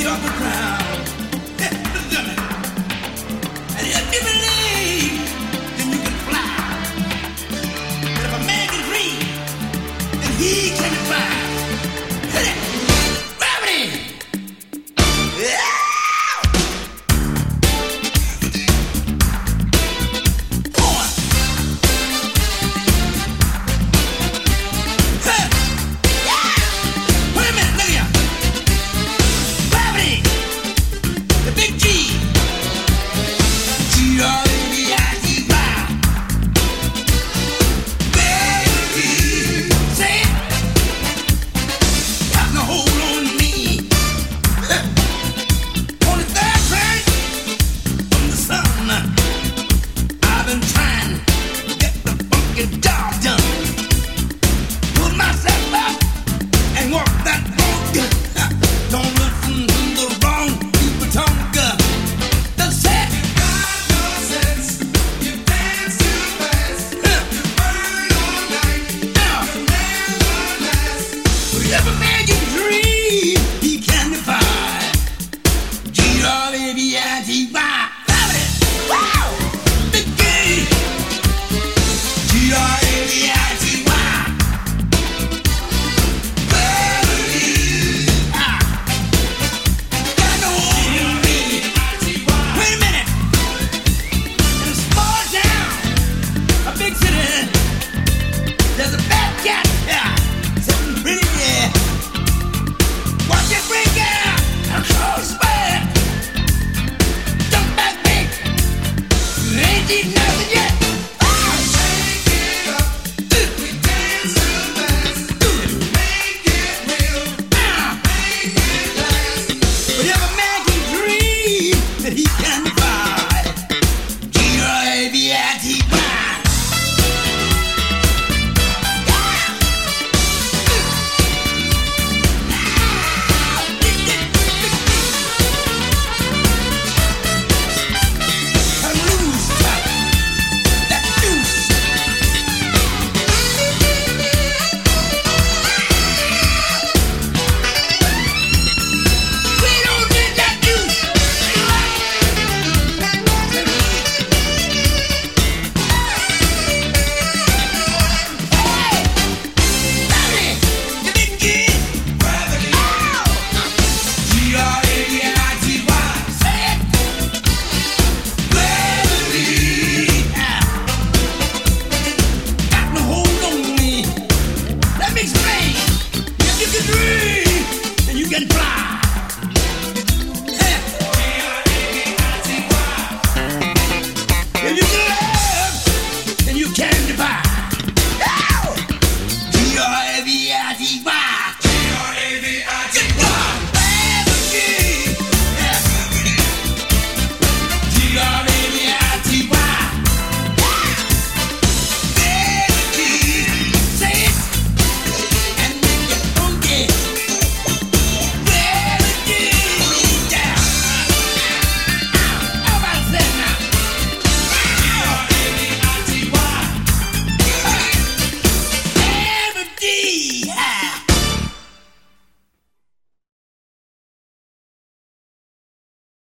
feet off the ground. eaten nothing yet. can fly. If you